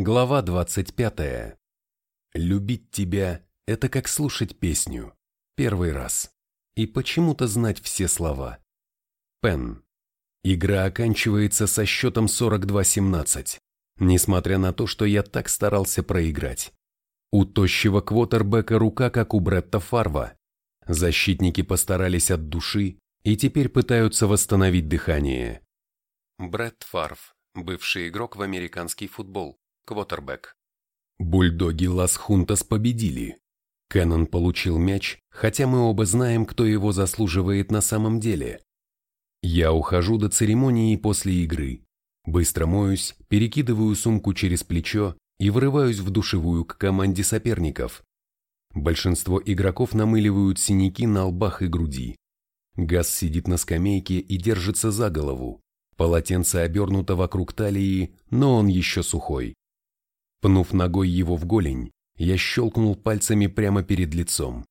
Глава 25. Любить тебя – это как слушать песню. Первый раз. И почему-то знать все слова. Пен. Игра оканчивается со счетом 42-17, несмотря на то, что я так старался проиграть. У тощего квотербека рука, как у Бретта Фарва. Защитники постарались от души и теперь пытаются восстановить дыхание. Бретт Фарв, бывший игрок в американский футбол, квотербек. Бульдоги Лас-Хунтас победили. Кэннон получил мяч, хотя мы оба знаем, кто его заслуживает на самом деле. Я ухожу до церемонии после игры. Быстро моюсь, перекидываю сумку через плечо и врываюсь в душевую к команде соперников. Большинство игроков намыливают синяки на лбах и груди. Газ сидит на скамейке и держится за голову. Полотенце обернуто вокруг талии, но он еще сухой. Пнув ногой его в голень, я щелкнул пальцами прямо перед лицом.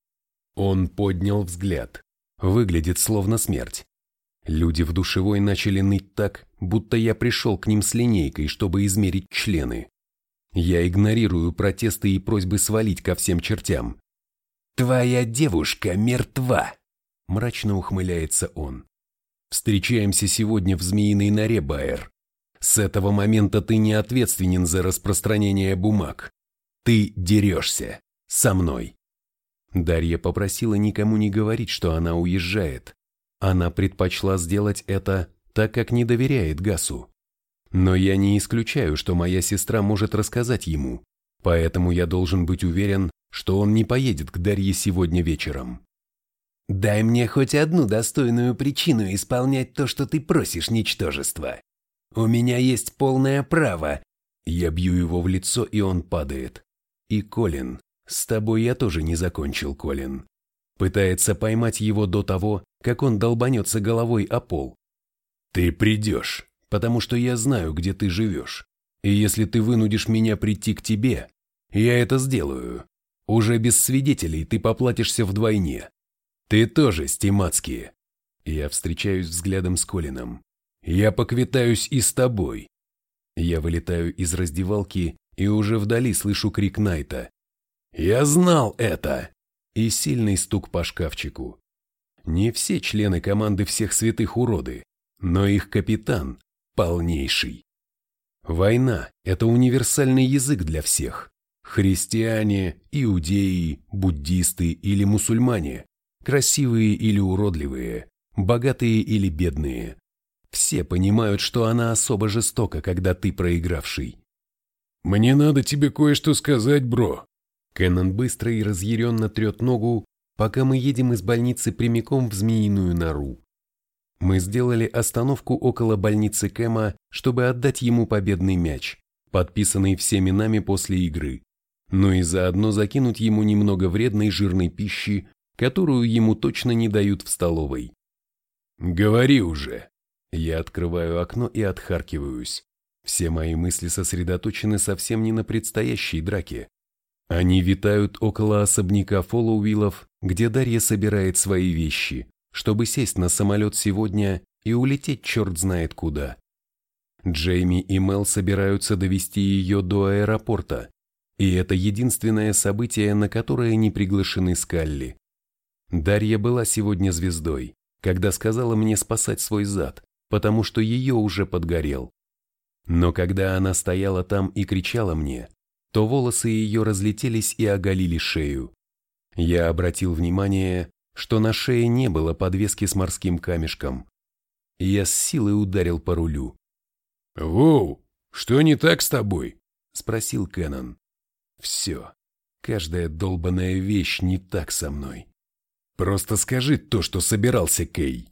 Он поднял взгляд. Выглядит словно смерть. Люди в душевой начали ныть так, будто я пришел к ним с линейкой, чтобы измерить члены. Я игнорирую протесты и просьбы свалить ко всем чертям. «Твоя девушка мертва!» – мрачно ухмыляется он. Встречаемся сегодня в Змеиной норе, Байер. С этого момента ты не ответственен за распространение бумаг. Ты дерешься. Со мной. Дарья попросила никому не говорить, что она уезжает. Она предпочла сделать это, так как не доверяет Гасу. Но я не исключаю, что моя сестра может рассказать ему, поэтому я должен быть уверен, что он не поедет к Дарье сегодня вечером. Дай мне хоть одну достойную причину исполнять то, что ты просишь, ничтожество. У меня есть полное право. Я бью его в лицо, и он падает. И Колин, с тобой я тоже не закончил, Колин. Пытается поймать его до того, как он долбанется головой о пол. Ты придешь, потому что я знаю, где ты живешь. И если ты вынудишь меня прийти к тебе, я это сделаю. Уже без свидетелей ты поплатишься вдвойне. Ты тоже, Стимацкий. Я встречаюсь взглядом с Колином. Я поквитаюсь и с тобой. Я вылетаю из раздевалки и уже вдали слышу крик Найта. Я знал это! И сильный стук по шкафчику. Не все члены команды всех святых уроды, но их капитан полнейший. Война – это универсальный язык для всех. Христиане, иудеи, буддисты или мусульмане красивые или уродливые, богатые или бедные. Все понимают, что она особо жестока, когда ты проигравший. «Мне надо тебе кое-что сказать, бро». Кэннон быстро и разъяренно трет ногу, пока мы едем из больницы прямиком в Змеиную нору. Мы сделали остановку около больницы Кэма, чтобы отдать ему победный мяч, подписанный всеми нами после игры, но и заодно закинуть ему немного вредной жирной пищи, которую ему точно не дают в столовой. «Говори уже!» Я открываю окно и отхаркиваюсь. Все мои мысли сосредоточены совсем не на предстоящей драке. Они витают около особняка Фоллоуиллов, где Дарья собирает свои вещи, чтобы сесть на самолет сегодня и улететь черт знает куда. Джейми и Мел собираются довести ее до аэропорта, и это единственное событие, на которое не приглашены Скалли. Дарья была сегодня звездой, когда сказала мне спасать свой зад, потому что ее уже подгорел. Но когда она стояла там и кричала мне, то волосы ее разлетелись и оголили шею. Я обратил внимание, что на шее не было подвески с морским камешком. Я с силой ударил по рулю. «Воу, что не так с тобой?» – спросил Кэннон. «Все, каждая долбанная вещь не так со мной. Просто скажи то, что собирался, Кей.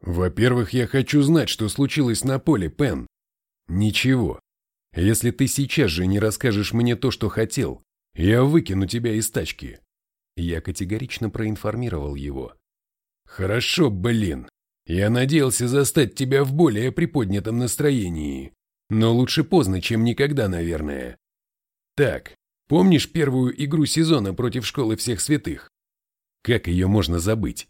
Во-первых, я хочу знать, что случилось на поле, Пен. Ничего. Если ты сейчас же не расскажешь мне то, что хотел, я выкину тебя из тачки. Я категорично проинформировал его. Хорошо, блин. Я надеялся застать тебя в более приподнятом настроении. Но лучше поздно, чем никогда, наверное. Так, помнишь первую игру сезона против Школы Всех Святых? Как ее можно забыть?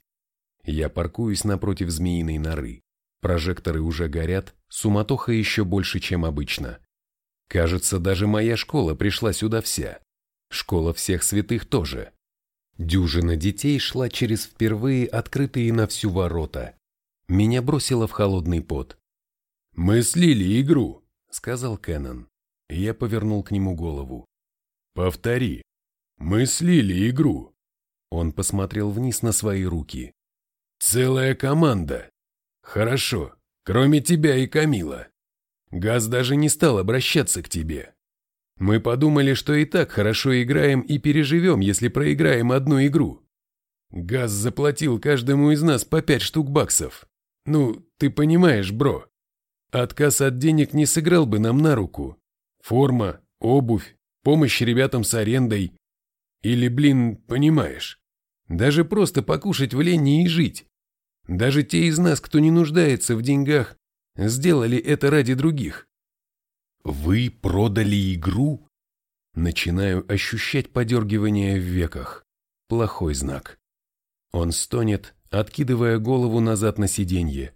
Я паркуюсь напротив змеиной норы. Прожекторы уже горят, суматоха еще больше, чем обычно. Кажется, даже моя школа пришла сюда вся. Школа всех святых тоже. Дюжина детей шла через впервые открытые на всю ворота. Меня бросило в холодный пот. «Мы слили игру», — сказал Кеннон. Я повернул к нему голову. «Повтори. Мы слили игру». Он посмотрел вниз на свои руки. «Целая команда. Хорошо, кроме тебя и Камила. Газ даже не стал обращаться к тебе. Мы подумали, что и так хорошо играем и переживем, если проиграем одну игру. Газ заплатил каждому из нас по пять штук баксов. Ну, ты понимаешь, бро. Отказ от денег не сыграл бы нам на руку. Форма, обувь, помощь ребятам с арендой. Или, блин, понимаешь, даже просто покушать в лени и жить. Даже те из нас, кто не нуждается в деньгах, сделали это ради других. Вы продали игру? Начинаю ощущать подергивание в веках. Плохой знак. Он стонет, откидывая голову назад на сиденье.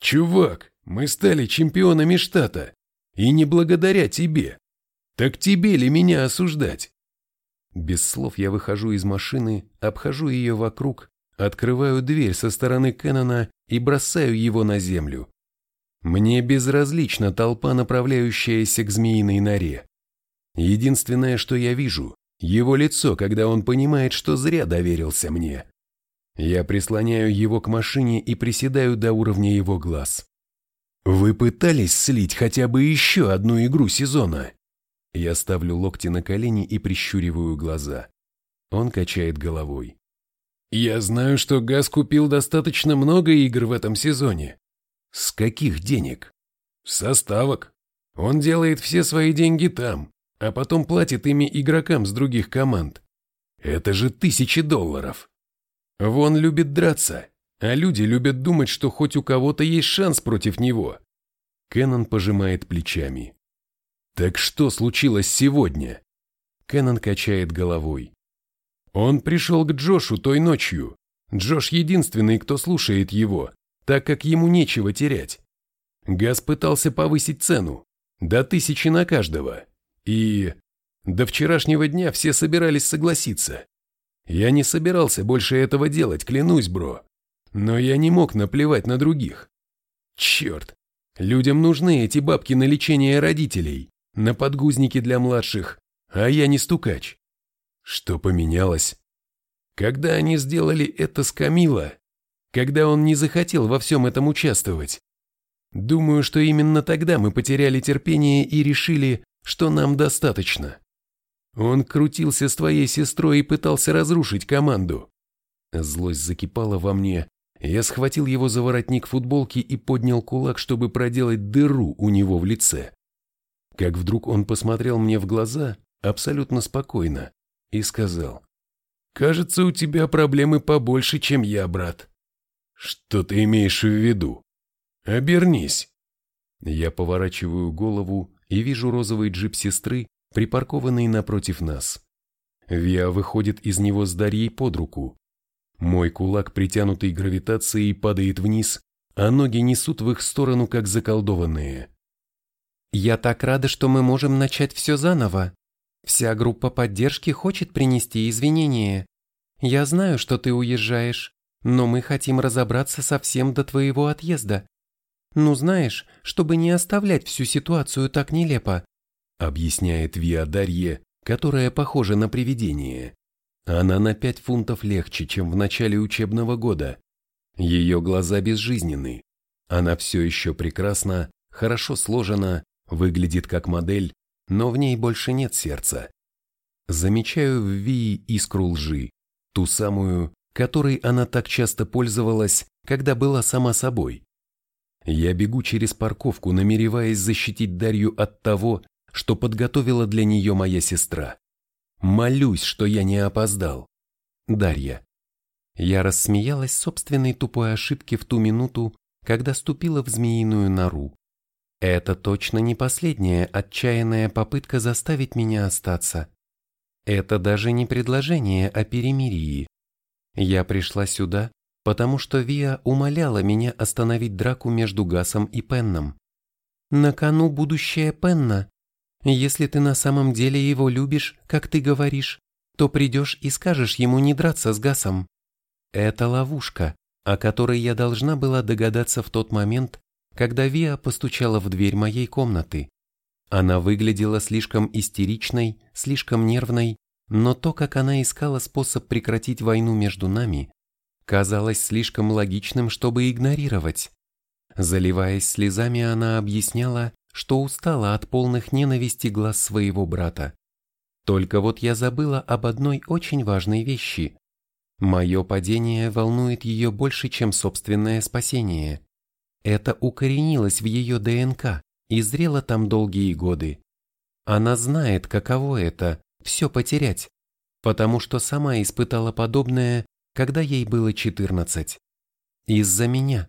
«Чувак, мы стали чемпионами штата. И не благодаря тебе. Так тебе ли меня осуждать?» Без слов я выхожу из машины, обхожу ее вокруг, открываю дверь со стороны Кеннона и бросаю его на землю. Мне безразлична толпа, направляющаяся к змеиной норе. Единственное, что я вижу, его лицо, когда он понимает, что зря доверился мне. Я прислоняю его к машине и приседаю до уровня его глаз. Вы пытались слить хотя бы еще одну игру сезона? Я ставлю локти на колени и прищуриваю глаза. Он качает головой. Я знаю, что Газ купил достаточно много игр в этом сезоне. С каких денег? Составок. Он делает все свои деньги там, а потом платит ими игрокам с других команд. Это же тысячи долларов. Вон любит драться, а люди любят думать, что хоть у кого-то есть шанс против него. Кеннон пожимает плечами. Так что случилось сегодня? Кеннон качает головой. Он пришел к Джошу той ночью. Джош единственный, кто слушает его, так как ему нечего терять. Газ пытался повысить цену. До тысячи на каждого. И... До вчерашнего дня все собирались согласиться. Я не собирался больше этого делать, клянусь, бро. Но я не мог наплевать на других. Черт, людям нужны эти бабки на лечение родителей на подгузники для младших, а я не стукач. Что поменялось? Когда они сделали это с Камила, когда он не захотел во всем этом участвовать. Думаю, что именно тогда мы потеряли терпение и решили, что нам достаточно. Он крутился с твоей сестрой и пытался разрушить команду. Злость закипала во мне. Я схватил его за воротник футболки и поднял кулак, чтобы проделать дыру у него в лице как вдруг он посмотрел мне в глаза абсолютно спокойно и сказал, «Кажется, у тебя проблемы побольше, чем я, брат». «Что ты имеешь в виду?» «Обернись». Я поворачиваю голову и вижу розовый джип сестры, припаркованный напротив нас. Виа выходит из него с Дарьей под руку. Мой кулак, притянутый гравитацией, падает вниз, а ноги несут в их сторону, как заколдованные. Я так рада, что мы можем начать все заново. Вся группа поддержки хочет принести извинения. Я знаю, что ты уезжаешь, но мы хотим разобраться совсем до твоего отъезда. Ну знаешь, чтобы не оставлять всю ситуацию так нелепо, объясняет Виа Дарье, которая похожа на привидение. Она на пять фунтов легче, чем в начале учебного года. Ее глаза безжизненны. Она все еще прекрасна, хорошо сложена Выглядит как модель, но в ней больше нет сердца. Замечаю в Вии искру лжи, ту самую, которой она так часто пользовалась, когда была сама собой. Я бегу через парковку, намереваясь защитить Дарью от того, что подготовила для нее моя сестра. Молюсь, что я не опоздал. Дарья. Я рассмеялась собственной тупой ошибке в ту минуту, когда ступила в змеиную нору. Это точно не последняя отчаянная попытка заставить меня остаться. Это даже не предложение о перемирии. Я пришла сюда, потому что Виа умоляла меня остановить драку между Гасом и Пенном. На кону будущее Пенна. Если ты на самом деле его любишь, как ты говоришь, то придешь и скажешь ему не драться с Гасом. Это ловушка, о которой я должна была догадаться в тот момент, когда Виа постучала в дверь моей комнаты. Она выглядела слишком истеричной, слишком нервной, но то, как она искала способ прекратить войну между нами, казалось слишком логичным, чтобы игнорировать. Заливаясь слезами, она объясняла, что устала от полных ненависти глаз своего брата. Только вот я забыла об одной очень важной вещи. Мое падение волнует ее больше, чем собственное спасение. Это укоренилось в ее ДНК и зрело там долгие годы. Она знает, каково это – все потерять, потому что сама испытала подобное, когда ей было 14. Из-за меня.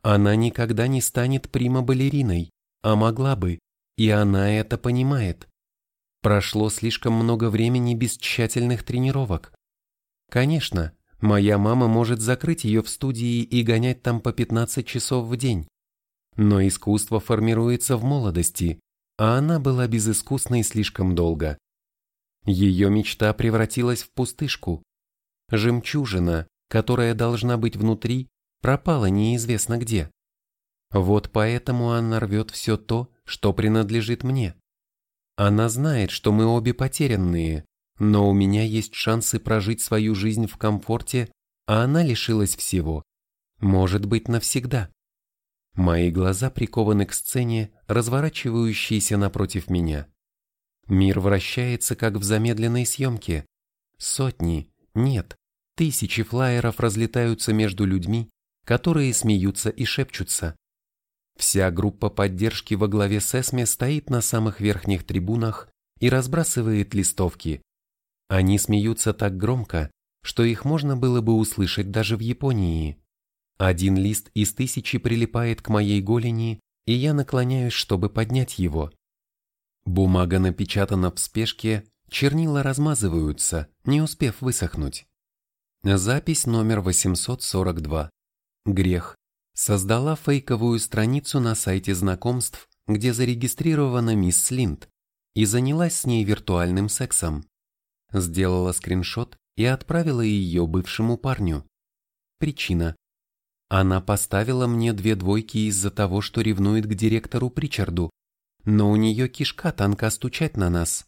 Она никогда не станет прима-балериной, а могла бы, и она это понимает. Прошло слишком много времени без тщательных тренировок. Конечно, моя мама может закрыть ее в студии и гонять там по 15 часов в день. Но искусство формируется в молодости, а она была безыскусной слишком долго. Ее мечта превратилась в пустышку. Жемчужина, которая должна быть внутри, пропала неизвестно где. Вот поэтому она рвет все то, что принадлежит мне. Она знает, что мы обе потерянные, но у меня есть шансы прожить свою жизнь в комфорте, а она лишилась всего. Может быть, навсегда. Мои глаза прикованы к сцене, разворачивающейся напротив меня. Мир вращается, как в замедленной съемке. Сотни, нет, тысячи флаеров разлетаются между людьми, которые смеются и шепчутся. Вся группа поддержки во главе с Эсме стоит на самых верхних трибунах и разбрасывает листовки. Они смеются так громко, что их можно было бы услышать даже в Японии. Один лист из тысячи прилипает к моей голени, и я наклоняюсь, чтобы поднять его. Бумага напечатана в спешке, чернила размазываются, не успев высохнуть. Запись номер 842. Грех создала фейковую страницу на сайте знакомств, где зарегистрирована мисс Линд, и занялась с ней виртуальным сексом. Сделала скриншот и отправила ее бывшему парню. Причина. Она поставила мне две двойки из-за того, что ревнует к директору Причарду, но у нее кишка тонка стучать на нас.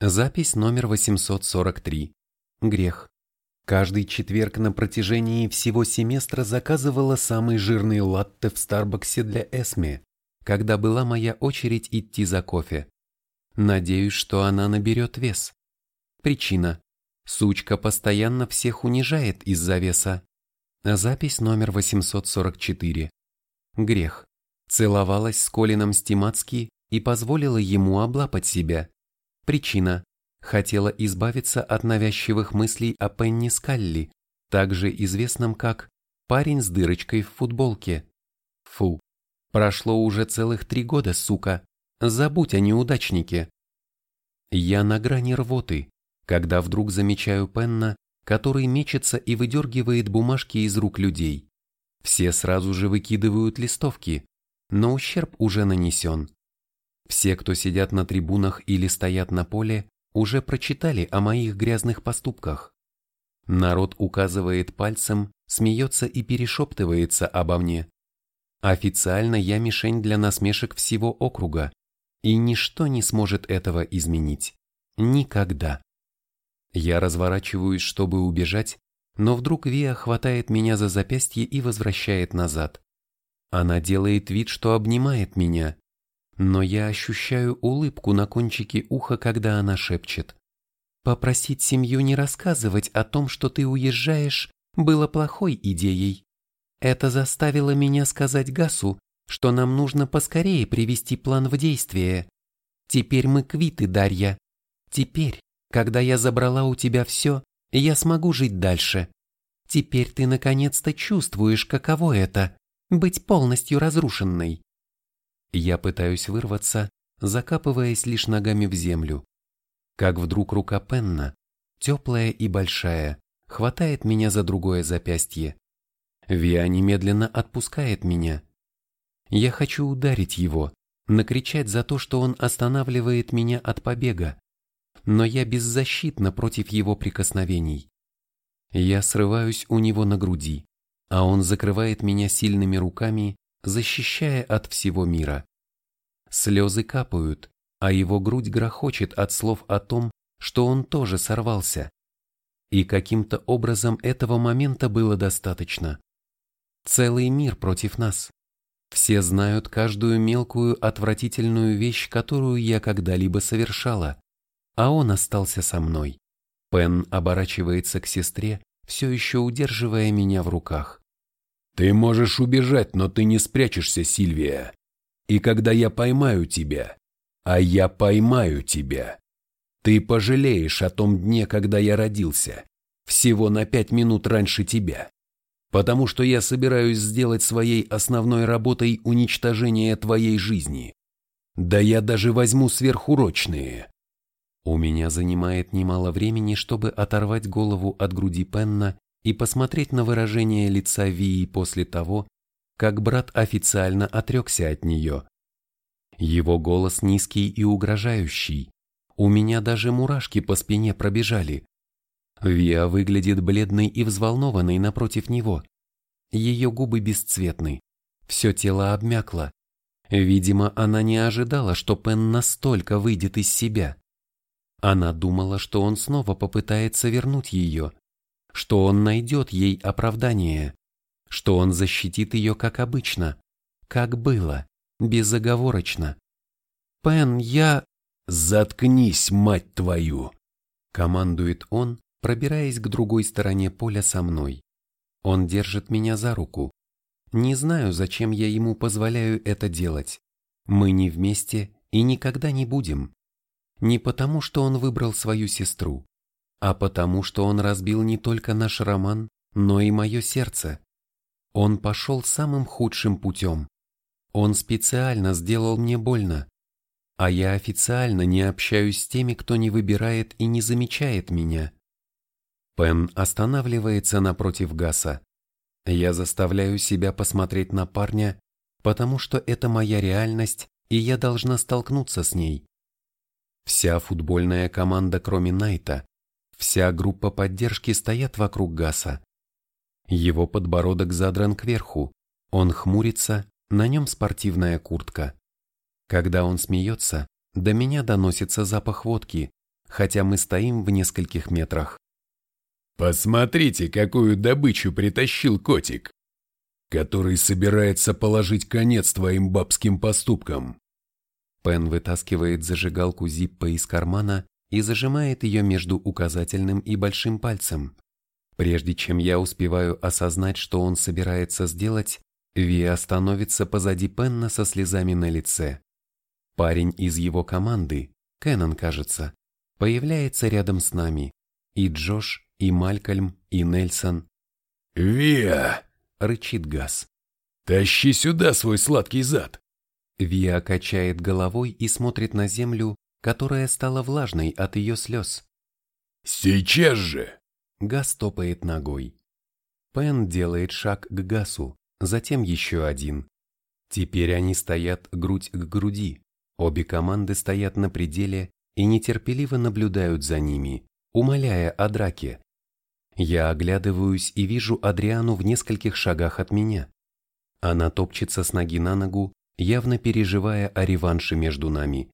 Запись номер 843. Грех. Каждый четверг на протяжении всего семестра заказывала самый жирный латте в Старбаксе для Эсме, когда была моя очередь идти за кофе. Надеюсь, что она наберет вес. Причина. Сучка постоянно всех унижает из-за веса. Запись номер 844. Грех. Целовалась с Колином Стимацки и позволила ему облапать себя. Причина хотела избавиться от навязчивых мыслей о Пенни Скалли, также известном как «парень с дырочкой в футболке». Фу, прошло уже целых три года, сука, забудь о неудачнике. Я на грани рвоты, когда вдруг замечаю Пенна, который мечется и выдергивает бумажки из рук людей. Все сразу же выкидывают листовки, но ущерб уже нанесен. Все, кто сидят на трибунах или стоят на поле, уже прочитали о моих грязных поступках. Народ указывает пальцем, смеется и перешептывается обо мне. Официально я мишень для насмешек всего округа, и ничто не сможет этого изменить. Никогда. Я разворачиваюсь, чтобы убежать, но вдруг Виа хватает меня за запястье и возвращает назад. Она делает вид, что обнимает меня, но я ощущаю улыбку на кончике уха, когда она шепчет. Попросить семью не рассказывать о том, что ты уезжаешь, было плохой идеей. Это заставило меня сказать Гасу, что нам нужно поскорее привести план в действие. Теперь мы квиты, Дарья. Теперь, когда я забрала у тебя все, я смогу жить дальше. Теперь ты наконец-то чувствуешь, каково это – быть полностью разрушенной. Я пытаюсь вырваться, закапываясь лишь ногами в землю. Как вдруг рука Пенна, теплая и большая, хватает меня за другое запястье. Виа немедленно отпускает меня. Я хочу ударить его, накричать за то, что он останавливает меня от побега, но я беззащитна против его прикосновений. Я срываюсь у него на груди, а он закрывает меня сильными руками, защищая от всего мира. Слезы капают, а его грудь грохочет от слов о том, что он тоже сорвался. И каким-то образом этого момента было достаточно. Целый мир против нас. Все знают каждую мелкую отвратительную вещь, которую я когда-либо совершала, а он остался со мной. Пен оборачивается к сестре, все еще удерживая меня в руках. «Ты можешь убежать, но ты не спрячешься, Сильвия. И когда я поймаю тебя, а я поймаю тебя, ты пожалеешь о том дне, когда я родился, всего на пять минут раньше тебя, потому что я собираюсь сделать своей основной работой уничтожение твоей жизни. Да я даже возьму сверхурочные, у меня занимает немало времени, чтобы оторвать голову от груди Пенна и посмотреть на выражение лица Вии после того, как брат официально отрекся от нее. Его голос низкий и угрожающий. У меня даже мурашки по спине пробежали. Виа выглядит бледной и взволнованной напротив него. Ее губы бесцветны. Все тело обмякло. Видимо, она не ожидала, что Пен настолько выйдет из себя. Она думала, что он снова попытается вернуть ее, что он найдет ей оправдание, что он защитит ее как обычно, как было, безоговорочно. «Пен, я...» «Заткнись, мать твою!» Командует он, пробираясь к другой стороне поля со мной. Он держит меня за руку. Не знаю, зачем я ему позволяю это делать. Мы не вместе и никогда не будем. Не потому, что он выбрал свою сестру, а потому, что он разбил не только наш роман, но и мое сердце. Он пошел самым худшим путем. Он специально сделал мне больно, а я официально не общаюсь с теми, кто не выбирает и не замечает меня. Пен останавливается напротив Гаса. Я заставляю себя посмотреть на парня, потому что это моя реальность, и я должна столкнуться с ней. Вся футбольная команда, кроме Найта, вся группа поддержки стоят вокруг Гаса. Его подбородок задран кверху, он хмурится, на нем спортивная куртка. Когда он смеется, до меня доносится запах водки, хотя мы стоим в нескольких метрах. «Посмотрите, какую добычу притащил котик, который собирается положить конец твоим бабским поступкам», Пен вытаскивает зажигалку Зиппа из кармана и зажимает ее между указательным и большим пальцем. Прежде чем я успеваю осознать, что он собирается сделать, Виа становится позади Пенна со слезами на лице. Парень из его команды, Кеннон, кажется, появляется рядом с нами. И Джош, и Малькольм, и Нельсон. «Виа!» — рычит Газ. «Тащи сюда свой сладкий зад!» Виа качает головой и смотрит на землю, которая стала влажной от ее слез. «Сейчас же!» Газ топает ногой. Пен делает шаг к Гасу, затем еще один. Теперь они стоят грудь к груди. Обе команды стоят на пределе и нетерпеливо наблюдают за ними, умоляя о драке. Я оглядываюсь и вижу Адриану в нескольких шагах от меня. Она топчется с ноги на ногу, явно переживая о реванше между нами.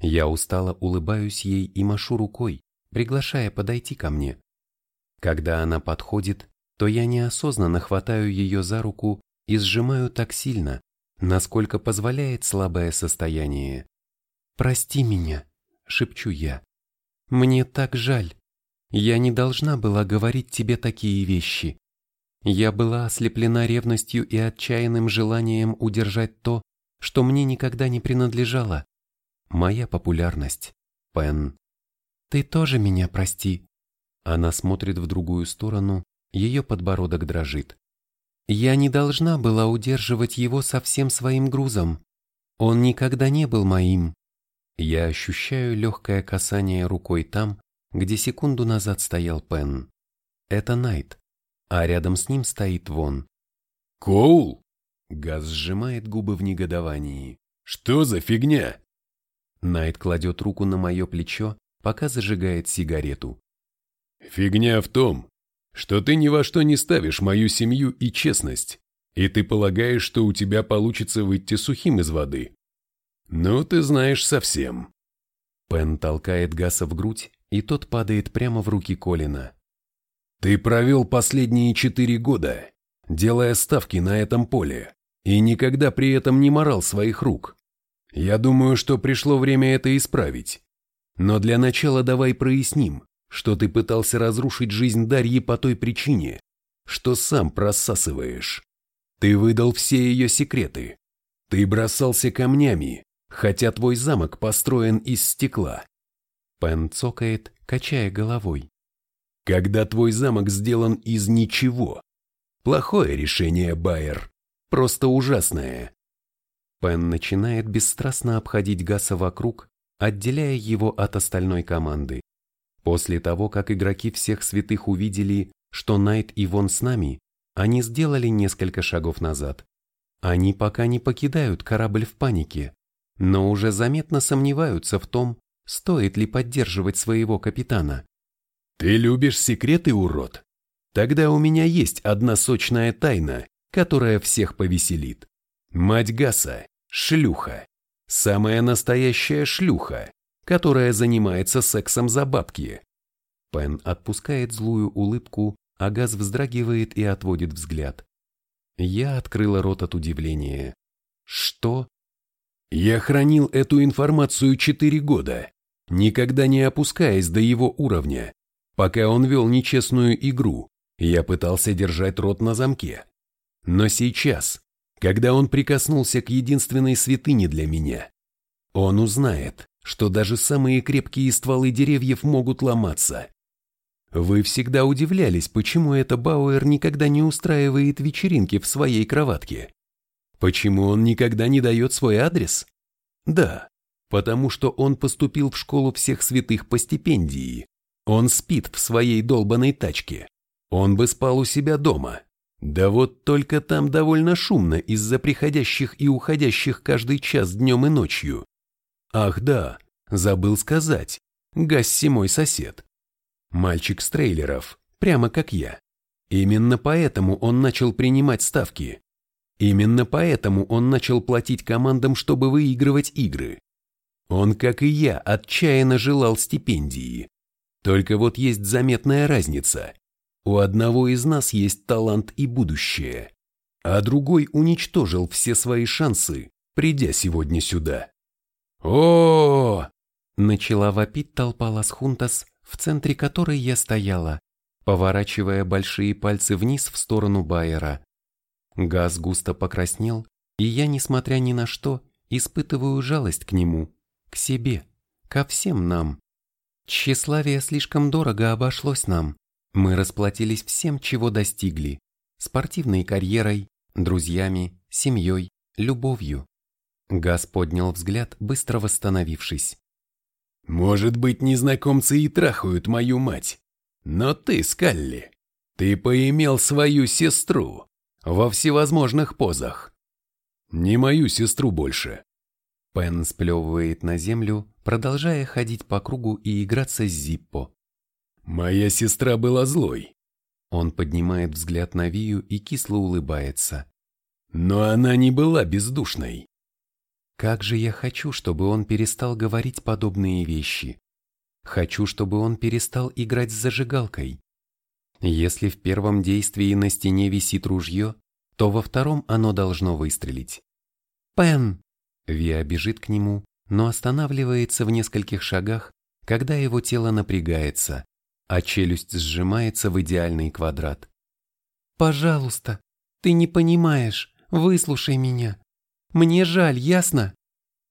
Я устало улыбаюсь ей и машу рукой, приглашая подойти ко мне. Когда она подходит, то я неосознанно хватаю ее за руку и сжимаю так сильно, насколько позволяет слабое состояние. «Прости меня», — шепчу я. «Мне так жаль. Я не должна была говорить тебе такие вещи. Я была ослеплена ревностью и отчаянным желанием удержать то, что мне никогда не принадлежало. Моя популярность. Пен. Ты тоже меня прости. Она смотрит в другую сторону, ее подбородок дрожит. Я не должна была удерживать его со всем своим грузом. Он никогда не был моим. Я ощущаю легкое касание рукой там, где секунду назад стоял Пен. Это Найт а рядом с ним стоит Вон. «Коул!» Газ сжимает губы в негодовании. Что за фигня? Найт кладет руку на мое плечо, пока зажигает сигарету. Фигня в том, что ты ни во что не ставишь мою семью и честность, и ты полагаешь, что у тебя получится выйти сухим из воды. Ну, ты знаешь совсем. Пен толкает Гаса в грудь, и тот падает прямо в руки Колина. Ты провел последние четыре года, делая ставки на этом поле, и никогда при этом не морал своих рук. Я думаю, что пришло время это исправить. Но для начала давай проясним, что ты пытался разрушить жизнь Дарьи по той причине, что сам просасываешь. Ты выдал все ее секреты. Ты бросался камнями, хотя твой замок построен из стекла. Пен цокает, качая головой. Когда твой замок сделан из ничего. Плохое решение, Байер. Просто ужасное. Пен начинает бесстрастно обходить Гаса вокруг, отделяя его от остальной команды. После того, как игроки всех святых увидели, что Найт и Вон с нами, они сделали несколько шагов назад. Они пока не покидают корабль в панике, но уже заметно сомневаются в том, стоит ли поддерживать своего капитана. «Ты любишь секреты, урод? Тогда у меня есть одна сочная тайна, которая всех повеселит. Мать Гаса – шлюха. Самая настоящая шлюха, которая занимается сексом за бабки. Пен отпускает злую улыбку, а Газ вздрагивает и отводит взгляд. Я открыла рот от удивления. Что? Я хранил эту информацию четыре года, никогда не опускаясь до его уровня. Пока он вел нечестную игру, я пытался держать рот на замке. Но сейчас, когда он прикоснулся к единственной святыне для меня, он узнает, что даже самые крепкие стволы деревьев могут ломаться. Вы всегда удивлялись, почему это Бауэр никогда не устраивает вечеринки в своей кроватке. Почему он никогда не дает свой адрес? Да, потому что он поступил в школу всех святых по стипендии. Он спит в своей долбанной тачке. Он бы спал у себя дома. Да вот только там довольно шумно из-за приходящих и уходящих каждый час днем и ночью. Ах да, забыл сказать, Гасси мой сосед. Мальчик с трейлеров, прямо как я. Именно поэтому он начал принимать ставки. Именно поэтому он начал платить командам, чтобы выигрывать игры. Он, как и я, отчаянно желал стипендии. Только вот есть заметная разница. У одного из нас есть талант и будущее, а другой уничтожил все свои шансы, придя сегодня сюда о, Начала вопить толпа Лас-Хунтас, в центре которой я стояла, поворачивая большие пальцы вниз в сторону Байера. Газ густо покраснел, и я, несмотря ни на что, испытываю жалость к нему, к себе, ко всем нам. Тщеславие слишком дорого обошлось нам. Мы расплатились всем, чего достигли. Спортивной карьерой, друзьями, семьей, любовью. Газ поднял взгляд, быстро восстановившись. «Может быть, незнакомцы и трахают мою мать, но ты, Скалли, ты поимел свою сестру во всевозможных позах. Не мою сестру больше». Пен сплевывает на землю, продолжая ходить по кругу и играться с Зиппо. «Моя сестра была злой». Он поднимает взгляд на Вию и кисло улыбается. «Но она не была бездушной. Как же я хочу, чтобы он перестал говорить подобные вещи. Хочу, чтобы он перестал играть с зажигалкой. Если в первом действии на стене висит ружье, то во втором оно должно выстрелить. «Пен!» Виа бежит к нему, но останавливается в нескольких шагах, когда его тело напрягается, а челюсть сжимается в идеальный квадрат. «Пожалуйста, ты не понимаешь, выслушай меня. Мне жаль, ясно?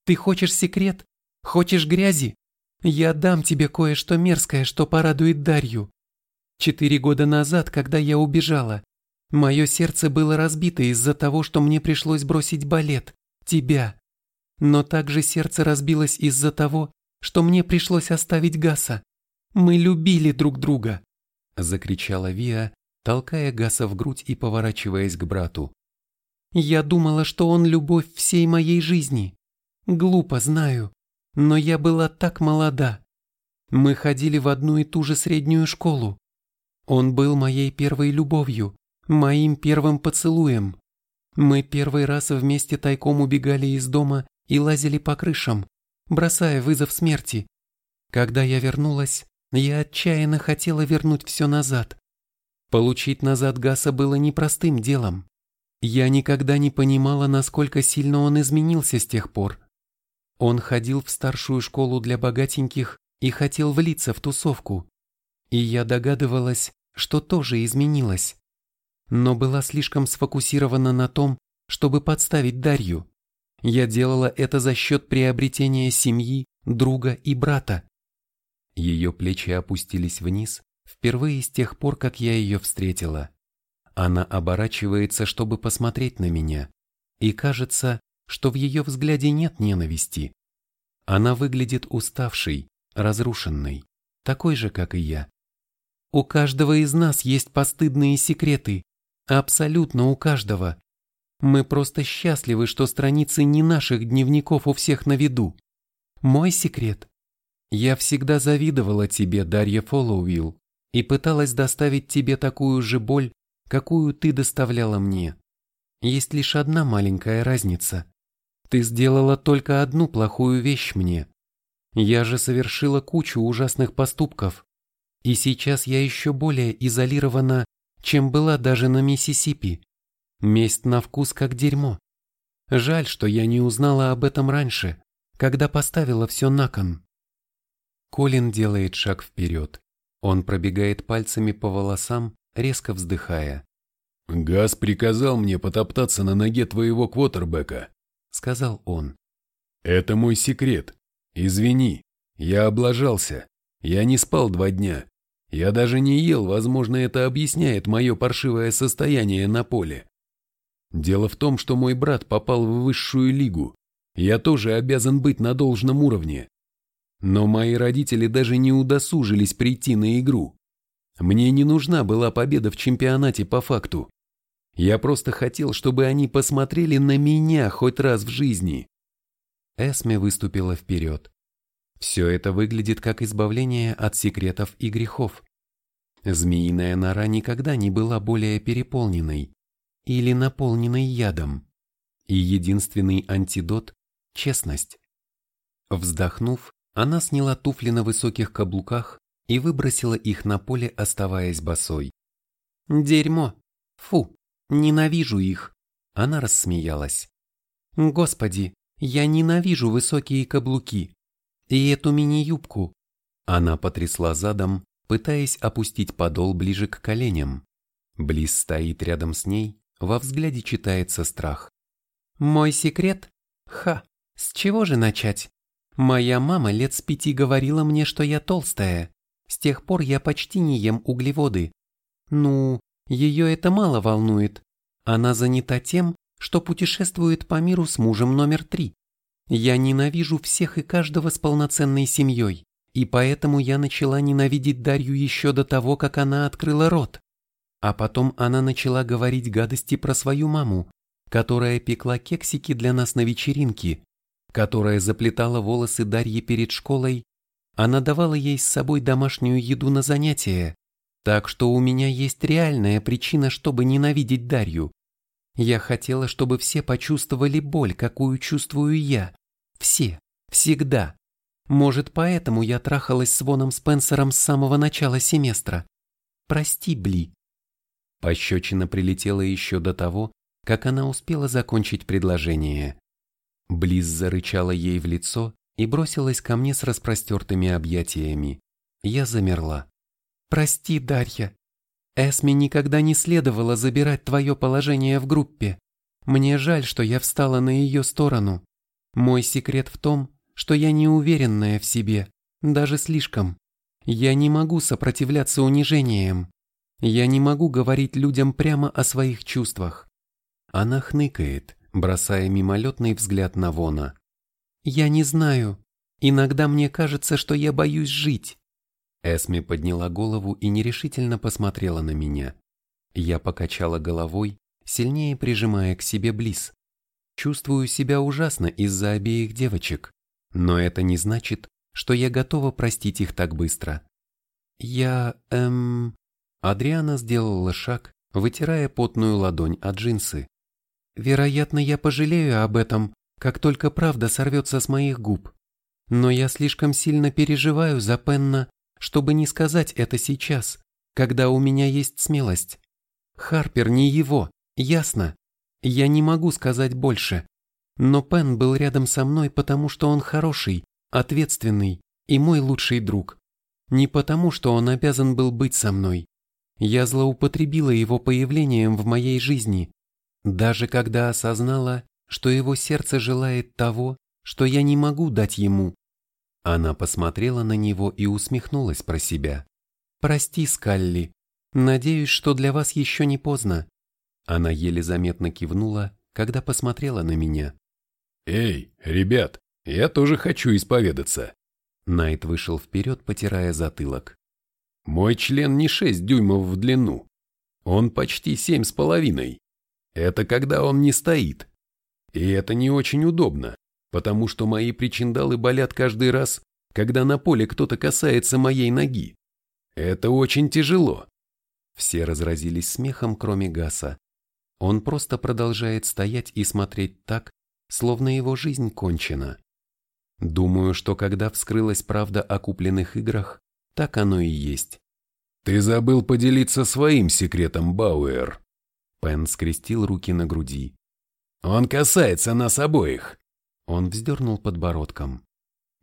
Ты хочешь секрет? Хочешь грязи? Я дам тебе кое-что мерзкое, что порадует Дарью. Четыре года назад, когда я убежала, мое сердце было разбито из-за того, что мне пришлось бросить балет, тебя. Но также сердце разбилось из-за того, что мне пришлось оставить Гаса. Мы любили друг друга, закричала Виа, толкая Гаса в грудь и поворачиваясь к брату. Я думала, что он любовь всей моей жизни. Глупо, знаю, но я была так молода. Мы ходили в одну и ту же среднюю школу. Он был моей первой любовью, моим первым поцелуем. Мы первый раз вместе тайком убегали из дома и лазили по крышам, бросая вызов смерти. Когда я вернулась, я отчаянно хотела вернуть все назад. Получить назад Гаса было непростым делом. Я никогда не понимала, насколько сильно он изменился с тех пор. Он ходил в старшую школу для богатеньких и хотел влиться в тусовку. И я догадывалась, что тоже изменилась. Но была слишком сфокусирована на том, чтобы подставить Дарью. Я делала это за счет приобретения семьи, друга и брата. Ее плечи опустились вниз впервые с тех пор, как я ее встретила. Она оборачивается, чтобы посмотреть на меня, и кажется, что в ее взгляде нет ненависти. Она выглядит уставшей, разрушенной, такой же, как и я. У каждого из нас есть постыдные секреты, абсолютно у каждого. Мы просто счастливы, что страницы не наших дневников у всех на виду. Мой секрет. Я всегда завидовала тебе, Дарья Фоллоуилл, и пыталась доставить тебе такую же боль, какую ты доставляла мне. Есть лишь одна маленькая разница. Ты сделала только одну плохую вещь мне. Я же совершила кучу ужасных поступков. И сейчас я еще более изолирована, чем была даже на Миссисипи. Месть на вкус как дерьмо. Жаль, что я не узнала об этом раньше, когда поставила все на кон. Колин делает шаг вперед. Он пробегает пальцами по волосам, резко вздыхая. «Газ приказал мне потоптаться на ноге твоего квотербека», — сказал он. «Это мой секрет. Извини, я облажался. Я не спал два дня. Я даже не ел, возможно, это объясняет мое паршивое состояние на поле. Дело в том, что мой брат попал в высшую лигу. Я тоже обязан быть на должном уровне. Но мои родители даже не удосужились прийти на игру. Мне не нужна была победа в чемпионате по факту. Я просто хотел, чтобы они посмотрели на меня хоть раз в жизни. Эсме выступила вперед. Все это выглядит как избавление от секретов и грехов. Змеиная нора никогда не была более переполненной или наполненной ядом. И единственный антидот – честность. Вздохнув, она сняла туфли на высоких каблуках и выбросила их на поле, оставаясь босой. «Дерьмо! Фу! Ненавижу их!» Она рассмеялась. «Господи, я ненавижу высокие каблуки! И эту мини-юбку!» Она потрясла задом, пытаясь опустить подол ближе к коленям. Близ стоит рядом с ней, во взгляде читается страх. «Мой секрет? Ха! С чего же начать? Моя мама лет с пяти говорила мне, что я толстая. С тех пор я почти не ем углеводы. Ну, ее это мало волнует. Она занята тем, что путешествует по миру с мужем номер три. Я ненавижу всех и каждого с полноценной семьей, и поэтому я начала ненавидеть Дарью еще до того, как она открыла рот. А потом она начала говорить гадости про свою маму, которая пекла кексики для нас на вечеринке, которая заплетала волосы Дарьи перед школой она давала ей с собой домашнюю еду на занятия, так что у меня есть реальная причина, чтобы ненавидеть Дарью. Я хотела, чтобы все почувствовали боль, какую чувствую я. Все. Всегда. Может, поэтому я трахалась с Воном Спенсером с самого начала семестра. Прости, Бли. Пощечина прилетела еще до того, как она успела закончить предложение. Близ зарычала ей в лицо, и бросилась ко мне с распростертыми объятиями. Я замерла. «Прости, Дарья. Эсме никогда не следовало забирать твое положение в группе. Мне жаль, что я встала на ее сторону. Мой секрет в том, что я неуверенная в себе, даже слишком. Я не могу сопротивляться унижениям. Я не могу говорить людям прямо о своих чувствах. Она хныкает, бросая мимолетный взгляд на Вона. «Я не знаю. Иногда мне кажется, что я боюсь жить». Эсми подняла голову и нерешительно посмотрела на меня. Я покачала головой, сильнее прижимая к себе Близ. Чувствую себя ужасно из-за обеих девочек, но это не значит, что я готова простить их так быстро. Я, эм... Адриана сделала шаг, вытирая потную ладонь от джинсы. Вероятно, я пожалею об этом, как только правда сорвется с моих губ. Но я слишком сильно переживаю за Пенна, чтобы не сказать это сейчас, когда у меня есть смелость. Харпер не его, ясно? Я не могу сказать больше. Но Пен был рядом со мной, потому что он хороший, ответственный и мой лучший друг. Не потому, что он обязан был быть со мной. Я злоупотребила его появлением в моей жизни, даже когда осознала, что его сердце желает того, что я не могу дать ему. Она посмотрела на него и усмехнулась про себя. «Прости, Скалли. Надеюсь, что для вас еще не поздно». Она еле заметно кивнула, когда посмотрела на меня. «Эй, ребят, я тоже хочу исповедаться». Найт вышел вперед, потирая затылок. «Мой член не шесть дюймов в длину. Он почти семь с половиной. Это когда он не стоит. И это не очень удобно, потому что мои причиндалы болят каждый раз, когда на поле кто-то касается моей ноги. Это очень тяжело. Все разразились смехом, кроме Гаса. Он просто продолжает стоять и смотреть так, словно его жизнь кончена. Думаю, что когда вскрылась правда о купленных играх, так оно и есть. «Ты забыл поделиться своим секретом, Бауэр», Пен скрестил руки на груди. «Он касается нас обоих!» Он вздернул подбородком.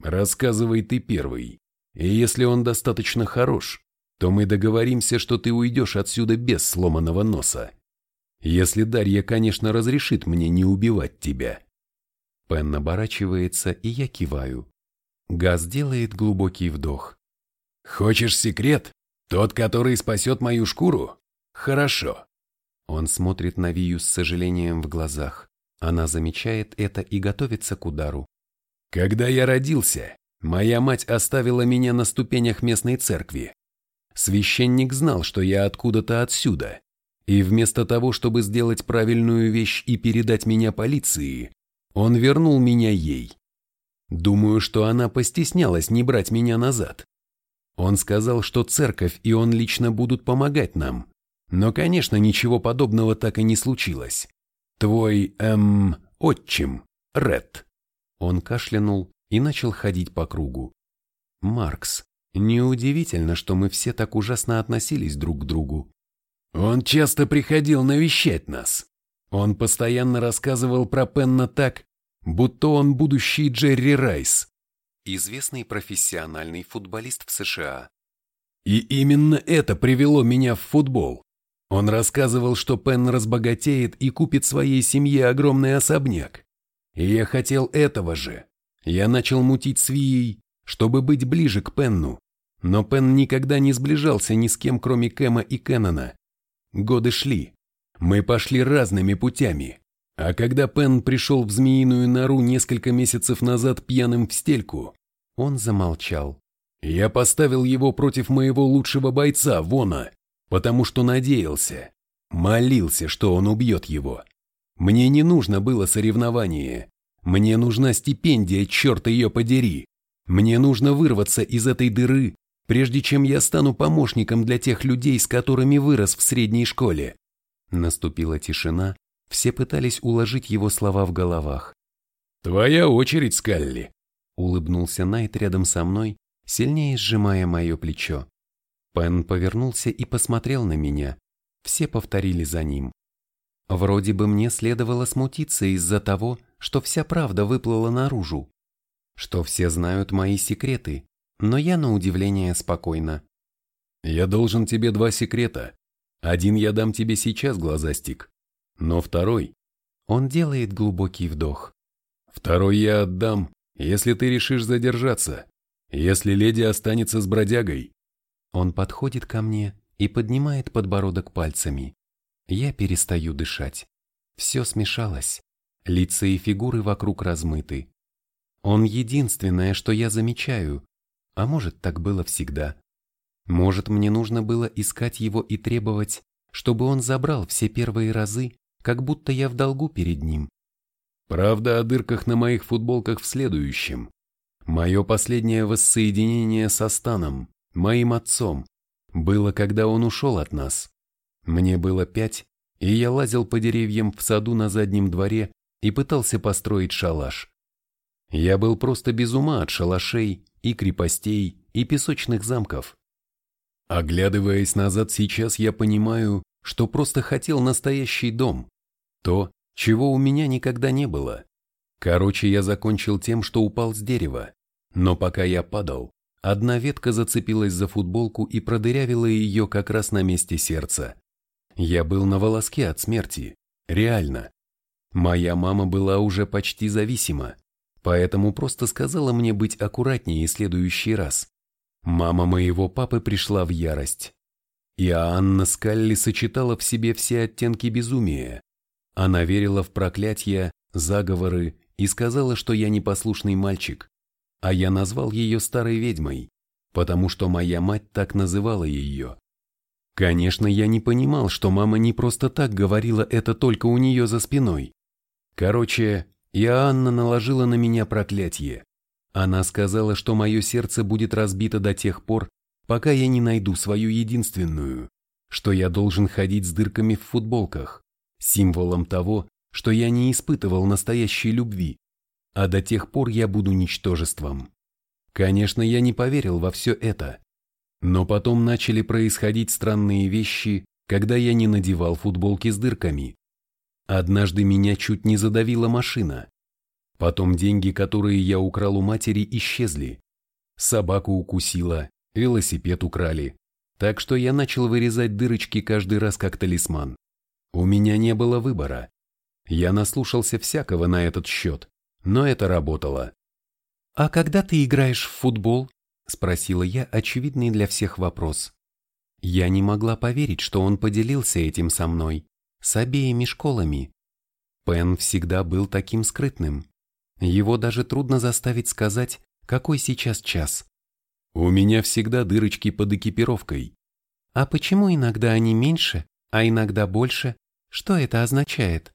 «Рассказывай ты первый. И если он достаточно хорош, то мы договоримся, что ты уйдешь отсюда без сломанного носа. Если Дарья, конечно, разрешит мне не убивать тебя». Пен оборачивается, и я киваю. Газ делает глубокий вдох. «Хочешь секрет? Тот, который спасет мою шкуру? Хорошо. Он смотрит на Вию с сожалением в глазах. Она замечает это и готовится к удару. «Когда я родился, моя мать оставила меня на ступенях местной церкви. Священник знал, что я откуда-то отсюда, и вместо того, чтобы сделать правильную вещь и передать меня полиции, он вернул меня ей. Думаю, что она постеснялась не брать меня назад. Он сказал, что церковь и он лично будут помогать нам, но, конечно, ничего подобного так и не случилось. Твой, эм, отчим, Ред. Он кашлянул и начал ходить по кругу. Маркс, неудивительно, что мы все так ужасно относились друг к другу. Он часто приходил навещать нас. Он постоянно рассказывал про Пенна так, будто он будущий Джерри Райс. Известный профессиональный футболист в США. И именно это привело меня в футбол. Он рассказывал, что Пен разбогатеет и купит своей семье огромный особняк. И я хотел этого же. Я начал мутить с Вией, чтобы быть ближе к Пенну. Но Пен никогда не сближался ни с кем, кроме Кэма и Кеннона. Годы шли. Мы пошли разными путями. А когда Пен пришел в змеиную нору несколько месяцев назад пьяным в стельку, он замолчал. Я поставил его против моего лучшего бойца, Вона, потому что надеялся, молился, что он убьет его. Мне не нужно было соревнование, мне нужна стипендия, черт ее подери. Мне нужно вырваться из этой дыры, прежде чем я стану помощником для тех людей, с которыми вырос в средней школе. Наступила тишина, все пытались уложить его слова в головах. «Твоя очередь, Скалли», — улыбнулся Найт рядом со мной, сильнее сжимая мое плечо. Пен повернулся и посмотрел на меня. Все повторили за ним. Вроде бы мне следовало смутиться из-за того, что вся правда выплыла наружу. Что все знают мои секреты, но я на удивление спокойна. «Я должен тебе два секрета. Один я дам тебе сейчас, глазастик. Но второй...» Он делает глубокий вдох. «Второй я отдам, если ты решишь задержаться. Если леди останется с бродягой, он подходит ко мне и поднимает подбородок пальцами. Я перестаю дышать. Все смешалось. Лица и фигуры вокруг размыты. Он единственное, что я замечаю. А может, так было всегда. Может, мне нужно было искать его и требовать, чтобы он забрал все первые разы, как будто я в долгу перед ним. Правда о дырках на моих футболках в следующем. Мое последнее воссоединение со Станом, моим отцом, было, когда он ушел от нас. Мне было пять, и я лазил по деревьям в саду на заднем дворе и пытался построить шалаш. Я был просто без ума от шалашей и крепостей и песочных замков. Оглядываясь назад сейчас, я понимаю, что просто хотел настоящий дом. То, чего у меня никогда не было. Короче, я закончил тем, что упал с дерева. Но пока я падал, одна ветка зацепилась за футболку и продырявила ее как раз на месте сердца. Я был на волоске от смерти. Реально. Моя мама была уже почти зависима, поэтому просто сказала мне быть аккуратнее в следующий раз. Мама моего папы пришла в ярость. И Анна Скалли сочетала в себе все оттенки безумия. Она верила в проклятия, заговоры и сказала, что я непослушный мальчик, а я назвал ее старой ведьмой, потому что моя мать так называла ее. Конечно, я не понимал, что мама не просто так говорила это только у нее за спиной. Короче, Иоанна наложила на меня проклятие. Она сказала, что мое сердце будет разбито до тех пор, пока я не найду свою единственную, что я должен ходить с дырками в футболках, символом того, что я не испытывал настоящей любви, а до тех пор я буду ничтожеством. Конечно, я не поверил во все это, но потом начали происходить странные вещи, когда я не надевал футболки с дырками. Однажды меня чуть не задавила машина. Потом деньги, которые я украл у матери, исчезли. Собаку укусила, велосипед украли. Так что я начал вырезать дырочки каждый раз как талисман. У меня не было выбора. Я наслушался всякого на этот счет, но это работало. «А когда ты играешь в футбол?» – спросила я очевидный для всех вопрос. Я не могла поверить, что он поделился этим со мной с обеими школами. Пен всегда был таким скрытным. Его даже трудно заставить сказать, какой сейчас час. У меня всегда дырочки под экипировкой. А почему иногда они меньше, а иногда больше? Что это означает?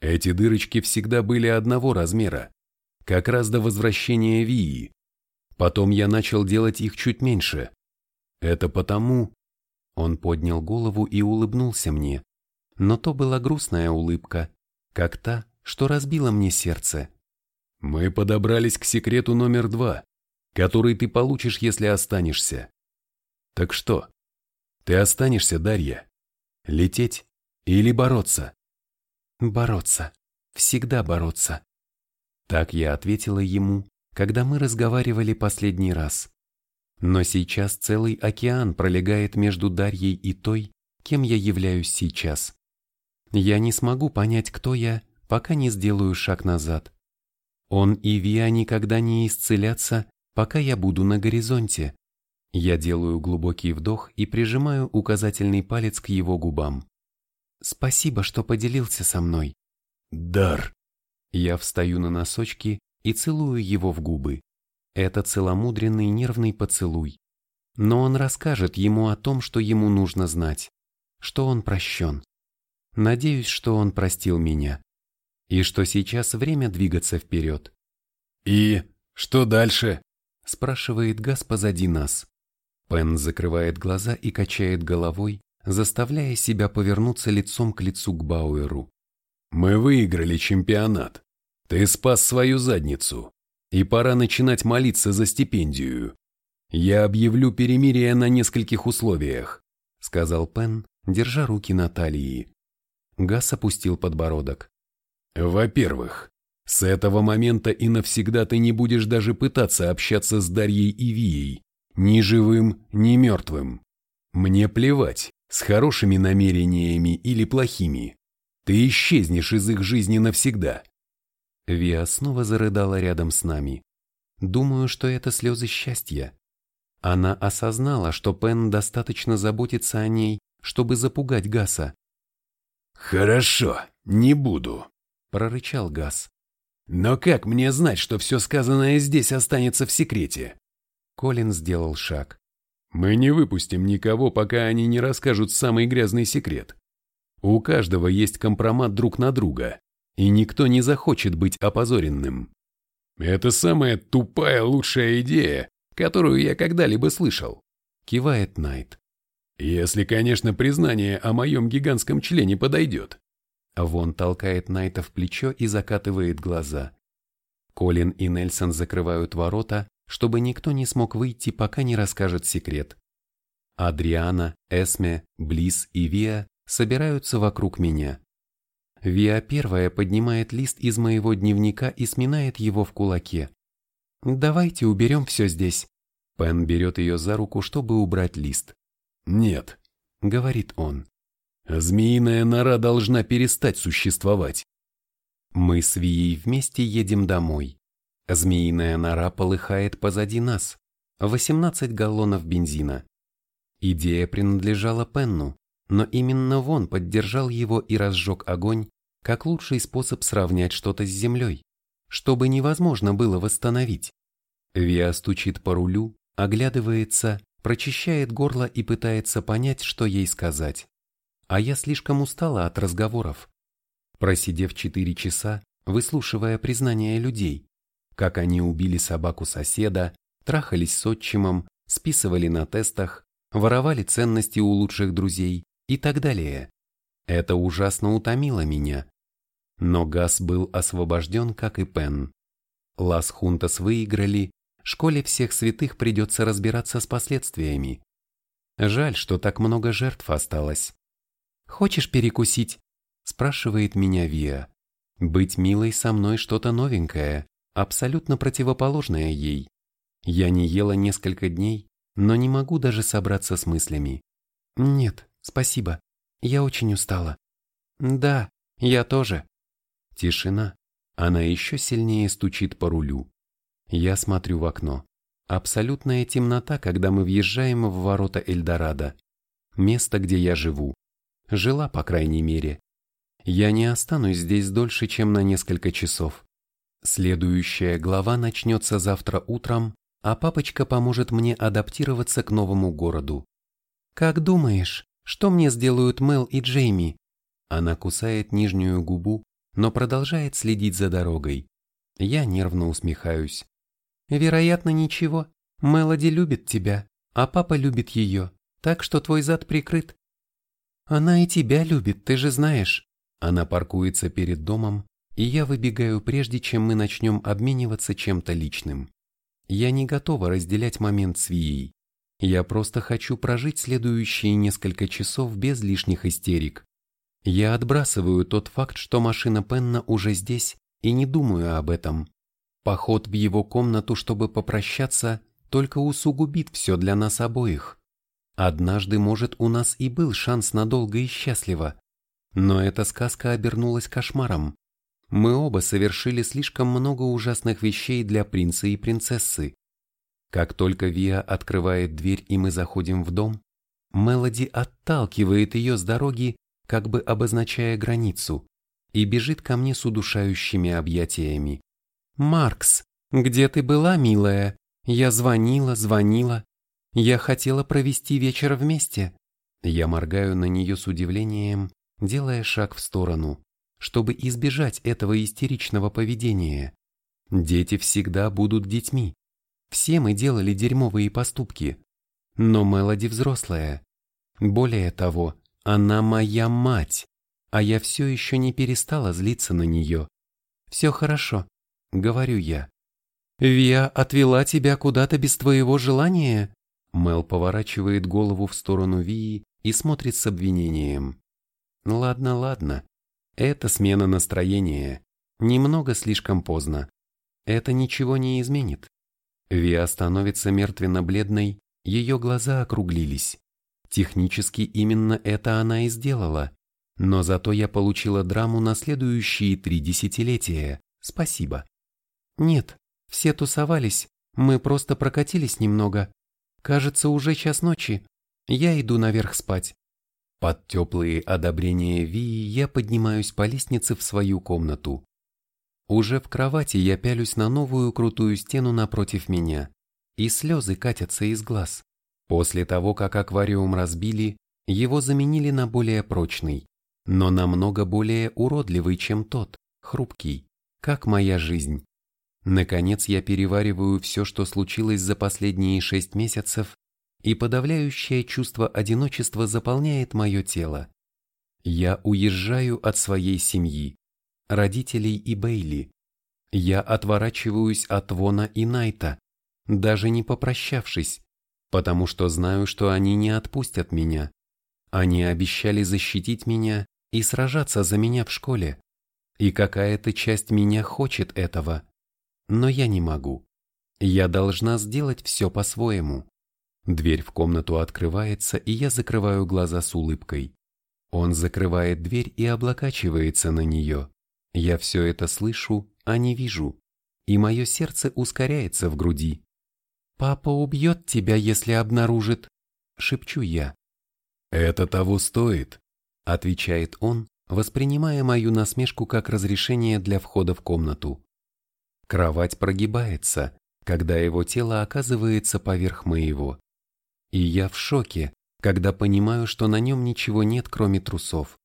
Эти дырочки всегда были одного размера, как раз до возвращения Вии. Потом я начал делать их чуть меньше. Это потому... Он поднял голову и улыбнулся мне но то была грустная улыбка, как та, что разбила мне сердце. Мы подобрались к секрету номер два, который ты получишь, если останешься. Так что, ты останешься, Дарья? Лететь или бороться? Бороться. Всегда бороться. Так я ответила ему, когда мы разговаривали последний раз. Но сейчас целый океан пролегает между Дарьей и той, кем я являюсь сейчас. Я не смогу понять, кто я, пока не сделаю шаг назад. Он и Виа никогда не исцелятся, пока я буду на горизонте. Я делаю глубокий вдох и прижимаю указательный палец к его губам. Спасибо, что поделился со мной. Дар. Я встаю на носочки и целую его в губы. Это целомудренный нервный поцелуй. Но он расскажет ему о том, что ему нужно знать, что он прощен. Надеюсь, что он простил меня. И что сейчас время двигаться вперед. «И что дальше?» – спрашивает Газ позади нас. Пен закрывает глаза и качает головой, заставляя себя повернуться лицом к лицу к Бауэру. «Мы выиграли чемпионат. Ты спас свою задницу. И пора начинать молиться за стипендию. Я объявлю перемирие на нескольких условиях», – сказал Пен, держа руки на талии. Газ опустил подбородок. Во-первых, с этого момента и навсегда ты не будешь даже пытаться общаться с Дарьей и Вией, ни живым, ни мертвым. Мне плевать, с хорошими намерениями или плохими. Ты исчезнешь из их жизни навсегда. Виа снова зарыдала рядом с нами. Думаю, что это слезы счастья. Она осознала, что Пен достаточно заботится о ней, чтобы запугать Гаса. «Хорошо, не буду», — прорычал Газ. «Но как мне знать, что все сказанное здесь останется в секрете?» Колин сделал шаг. «Мы не выпустим никого, пока они не расскажут самый грязный секрет. У каждого есть компромат друг на друга. и никто не захочет быть опозоренным. Это самая тупая лучшая идея, которую я когда-либо слышал, кивает Найт. Если, конечно, признание о моем гигантском члене подойдет. Вон толкает Найта в плечо и закатывает глаза. Колин и Нельсон закрывают ворота, чтобы никто не смог выйти, пока не расскажет секрет. Адриана, Эсме, Близ и Виа собираются вокруг меня. Виа первая поднимает лист из моего дневника и сминает его в кулаке. «Давайте уберем все здесь». Пен берет ее за руку, чтобы убрать лист. «Нет», — говорит он. «Змеиная нора должна перестать существовать». Мы с Вией вместе едем домой. Змеиная нора полыхает позади нас. 18 галлонов бензина. Идея принадлежала Пенну, но именно Вон поддержал его и разжег огонь, как лучший способ сравнять что-то с землей, чтобы невозможно было восстановить. Виа стучит по рулю, оглядывается, прочищает горло и пытается понять, что ей сказать. А я слишком устала от разговоров. Просидев четыре часа, выслушивая признания людей, как они убили собаку соседа, трахались с отчимом, списывали на тестах, воровали ценности у лучших друзей и так далее. Это ужасно утомило меня. Но Газ был освобожден, как и Пен. Лас Хунтас выиграли, школе всех святых придется разбираться с последствиями. Жаль, что так много жертв осталось. «Хочешь перекусить?» – спрашивает меня Виа. «Быть милой со мной что-то новенькое, абсолютно противоположное ей. Я не ела несколько дней, но не могу даже собраться с мыслями. Нет, спасибо, я очень устала. Да, я тоже. Тишина. Она еще сильнее стучит по рулю. Я смотрю в окно. Абсолютная темнота, когда мы въезжаем в ворота Эльдорадо. Место, где я живу. Жила, по крайней мере. Я не останусь здесь дольше, чем на несколько часов. Следующая глава начнется завтра утром, а папочка поможет мне адаптироваться к новому городу. «Как думаешь, что мне сделают Мел и Джейми?» Она кусает нижнюю губу, но продолжает следить за дорогой. Я нервно усмехаюсь. «Вероятно, ничего. Мелоди любит тебя, а папа любит ее, так что твой зад прикрыт». «Она и тебя любит, ты же знаешь». Она паркуется перед домом, и я выбегаю прежде, чем мы начнем обмениваться чем-то личным. Я не готова разделять момент с Вией. Я просто хочу прожить следующие несколько часов без лишних истерик. Я отбрасываю тот факт, что машина Пенна уже здесь, и не думаю об этом. Поход в его комнату, чтобы попрощаться, только усугубит все для нас обоих. Однажды, может, у нас и был шанс надолго и счастливо. Но эта сказка обернулась кошмаром. Мы оба совершили слишком много ужасных вещей для принца и принцессы. Как только Виа открывает дверь и мы заходим в дом, Мелоди отталкивает ее с дороги, как бы обозначая границу, и бежит ко мне с удушающими объятиями. «Маркс, где ты была, милая? Я звонила, звонила. Я хотела провести вечер вместе». Я моргаю на нее с удивлением, делая шаг в сторону чтобы избежать этого истеричного поведения. Дети всегда будут детьми. Все мы делали дерьмовые поступки. Но Мелоди взрослая. Более того, она моя мать, а я все еще не перестала злиться на нее. Все хорошо, говорю я. Виа отвела тебя куда-то без твоего желания? Мел поворачивает голову в сторону Вии и смотрит с обвинением. Ладно, ладно, это смена настроения. Немного слишком поздно. Это ничего не изменит. Виа становится мертвенно-бледной, ее глаза округлились. Технически именно это она и сделала. Но зато я получила драму на следующие три десятилетия. Спасибо. Нет, все тусовались, мы просто прокатились немного. Кажется, уже час ночи. Я иду наверх спать. Под теплые одобрения Вии я поднимаюсь по лестнице в свою комнату. Уже в кровати я пялюсь на новую крутую стену напротив меня, и слезы катятся из глаз. После того, как аквариум разбили, его заменили на более прочный, но намного более уродливый, чем тот, хрупкий, как моя жизнь. Наконец я перевариваю все, что случилось за последние шесть месяцев, и подавляющее чувство одиночества заполняет мое тело. Я уезжаю от своей семьи, родителей и Бейли. Я отворачиваюсь от Вона и Найта, даже не попрощавшись, потому что знаю, что они не отпустят меня. Они обещали защитить меня и сражаться за меня в школе. И какая-то часть меня хочет этого. Но я не могу. Я должна сделать все по-своему. Дверь в комнату открывается, и я закрываю глаза с улыбкой. Он закрывает дверь и облокачивается на нее. Я все это слышу, а не вижу. И мое сердце ускоряется в груди. «Папа убьет тебя, если обнаружит», — шепчу я. «Это того стоит», — отвечает он, воспринимая мою насмешку как разрешение для входа в комнату. Кровать прогибается, когда его тело оказывается поверх моего. И я в шоке, когда понимаю, что на нем ничего нет, кроме трусов.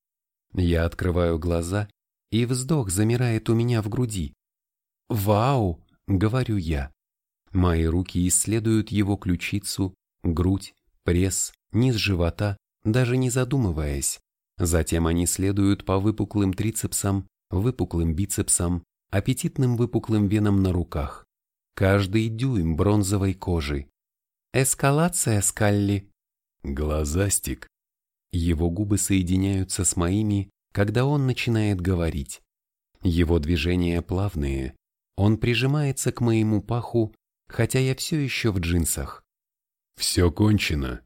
Я открываю глаза, и вздох замирает у меня в груди. «Вау!» — говорю я. Мои руки исследуют его ключицу, грудь, пресс, низ живота, даже не задумываясь. Затем они следуют по выпуклым трицепсам, выпуклым бицепсам, аппетитным выпуклым венам на руках. Каждый дюйм бронзовой кожи. Эскалация, Скалли. Глазастик. Его губы соединяются с моими, когда он начинает говорить. Его движения плавные. Он прижимается к моему паху, хотя я все еще в джинсах. Все кончено.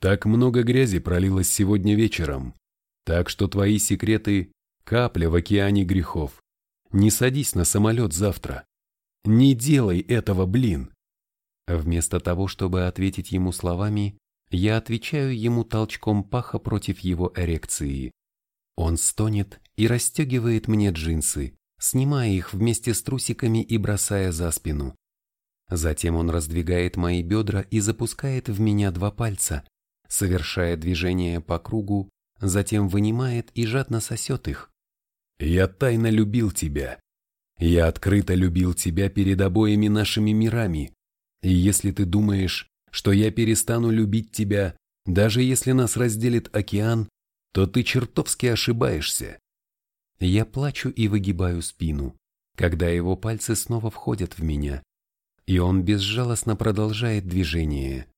Так много грязи пролилось сегодня вечером. Так что твои секреты – капля в океане грехов. Не садись на самолет завтра. Не делай этого, блин. Вместо того, чтобы ответить ему словами, я отвечаю ему толчком паха против его эрекции. Он стонет и расстегивает мне джинсы, снимая их вместе с трусиками и бросая за спину. Затем он раздвигает мои бедра и запускает в меня два пальца, совершая движение по кругу, затем вынимает и жадно сосет их. «Я тайно любил тебя. Я открыто любил тебя перед обоими нашими мирами. И если ты думаешь, что я перестану любить тебя, даже если нас разделит океан, то ты чертовски ошибаешься. Я плачу и выгибаю спину, когда его пальцы снова входят в меня, и он безжалостно продолжает движение.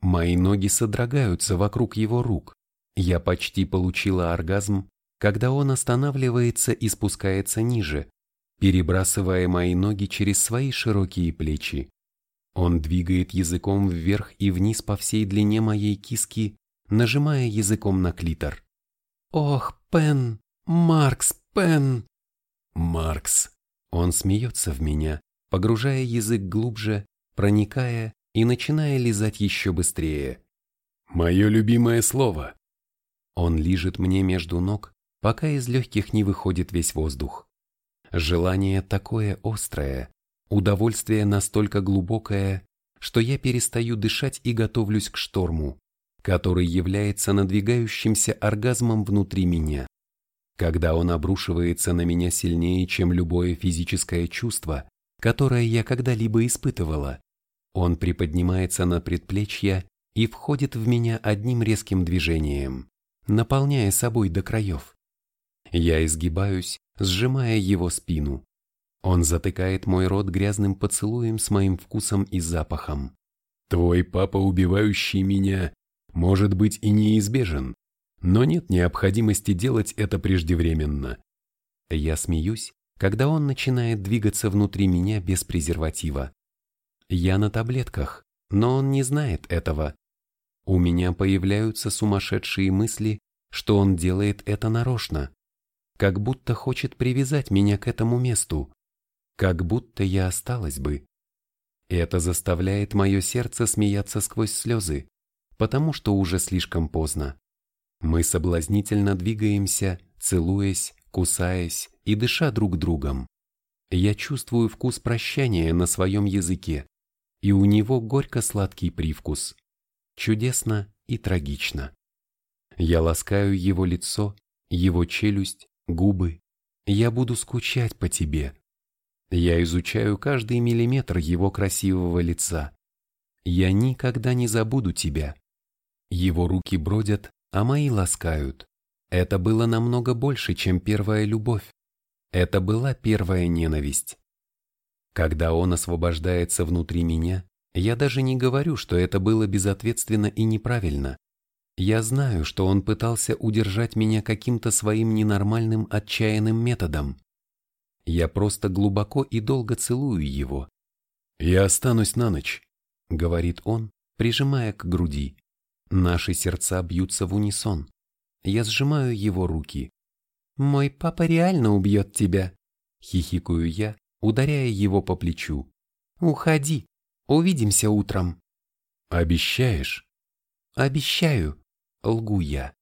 Мои ноги содрогаются вокруг его рук. Я почти получила оргазм, когда он останавливается и спускается ниже, перебрасывая мои ноги через свои широкие плечи. Он двигает языком вверх и вниз по всей длине моей киски, нажимая языком на клитор. «Ох, Пен! Маркс, Пен!» «Маркс!» Он смеется в меня, погружая язык глубже, проникая и начиная лизать еще быстрее. «Мое любимое слово!» Он лижет мне между ног, пока из легких не выходит весь воздух. Желание такое острое, удовольствие настолько глубокое, что я перестаю дышать и готовлюсь к шторму, который является надвигающимся оргазмом внутри меня. Когда он обрушивается на меня сильнее, чем любое физическое чувство, которое я когда-либо испытывала, он приподнимается на предплечья и входит в меня одним резким движением, наполняя собой до краев. Я изгибаюсь, сжимая его спину. Он затыкает мой рот грязным поцелуем с моим вкусом и запахом. «Твой папа, убивающий меня, может быть и неизбежен, но нет необходимости делать это преждевременно». Я смеюсь, когда он начинает двигаться внутри меня без презерватива. Я на таблетках, но он не знает этого. У меня появляются сумасшедшие мысли, что он делает это нарочно как будто хочет привязать меня к этому месту, как будто я осталась бы. Это заставляет мое сердце смеяться сквозь слезы, потому что уже слишком поздно. Мы соблазнительно двигаемся, целуясь, кусаясь и дыша друг другом. Я чувствую вкус прощания на своем языке, и у него горько-сладкий привкус. Чудесно и трагично. Я ласкаю его лицо, его челюсть, губы. Я буду скучать по тебе. Я изучаю каждый миллиметр его красивого лица. Я никогда не забуду тебя. Его руки бродят, а мои ласкают. Это было намного больше, чем первая любовь. Это была первая ненависть. Когда он освобождается внутри меня, я даже не говорю, что это было безответственно и неправильно. Я знаю, что он пытался удержать меня каким-то своим ненормальным отчаянным методом. Я просто глубоко и долго целую его. «Я останусь на ночь», — говорит он, прижимая к груди. Наши сердца бьются в унисон. Я сжимаю его руки. «Мой папа реально убьет тебя», — хихикаю я, ударяя его по плечу. «Уходи, увидимся утром». «Обещаешь?» «Обещаю», лгу я.